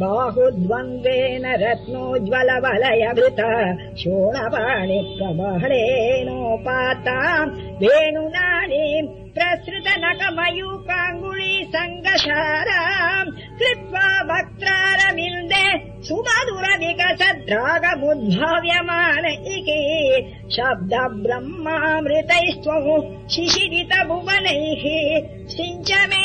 बाहुद्वन्द्वेन रत्नोज्ज्वलवलयभृत शोणपाणि प्रबहणेनोपाताम् मृत शोणवाणि प्रबहेनोपाताम् प्रसृत नकमयूकाङ्गुली मयूपाङ्गुळि कृत्वा वक्त्रारमिन्दे सुमधुर विकसद्रागमुद्भाव्यमान इके शब्द ब्रह्मामृतैस्त्वमु शिशिरित भुवनैः सिञ्चमे